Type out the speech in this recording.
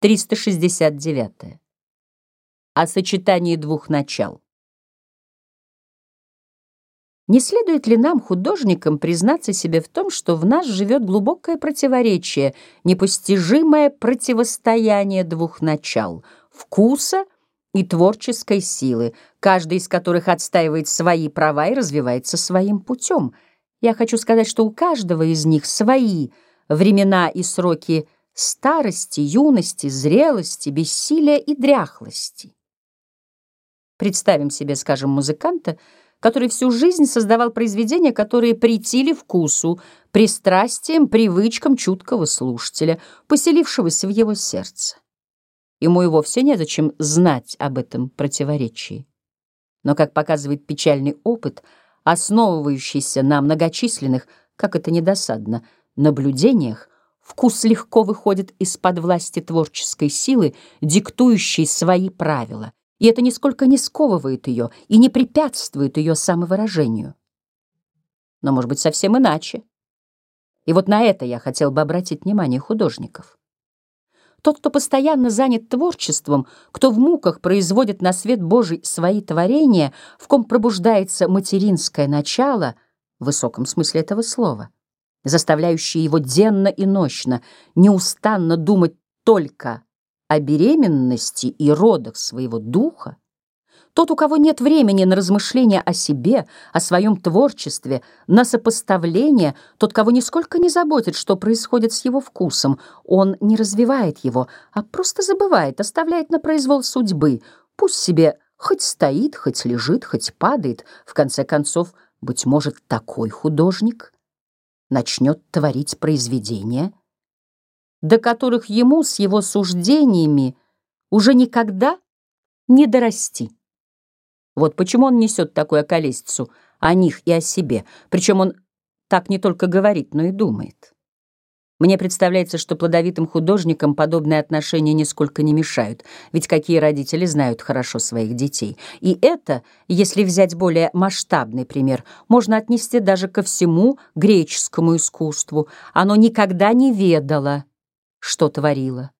369. О сочетании двух начал. Не следует ли нам, художникам, признаться себе в том, что в нас живет глубокое противоречие, непостижимое противостояние двух начал — вкуса и творческой силы, каждый из которых отстаивает свои права и развивается своим путем? Я хочу сказать, что у каждого из них свои времена и сроки — старости, юности, зрелости, бессилия и дряхлости. Представим себе, скажем, музыканта, который всю жизнь создавал произведения, которые претили вкусу, пристрастием, привычкам чуткого слушателя, поселившегося в его сердце. Ему и вовсе незачем знать об этом противоречии. Но, как показывает печальный опыт, основывающийся на многочисленных, как это недосадно, наблюдениях, Вкус легко выходит из-под власти творческой силы, диктующей свои правила, и это нисколько не сковывает ее и не препятствует ее самовыражению. Но, может быть, совсем иначе. И вот на это я хотел бы обратить внимание художников. Тот, кто постоянно занят творчеством, кто в муках производит на свет Божий свои творения, в ком пробуждается материнское начало, в высоком смысле этого слова — заставляющие его денно и нощно неустанно думать только о беременности и родах своего духа, тот, у кого нет времени на размышления о себе, о своем творчестве, на сопоставление, тот, кого нисколько не заботит, что происходит с его вкусом, он не развивает его, а просто забывает, оставляет на произвол судьбы, пусть себе хоть стоит, хоть лежит, хоть падает, в конце концов, быть может, такой художник — начнет творить произведения, до которых ему с его суждениями уже никогда не дорасти. Вот почему он несет такую околесицу о них и о себе, причем он так не только говорит, но и думает. Мне представляется, что плодовитым художникам подобные отношения нисколько не мешают, ведь какие родители знают хорошо своих детей. И это, если взять более масштабный пример, можно отнести даже ко всему греческому искусству. Оно никогда не ведало, что творило.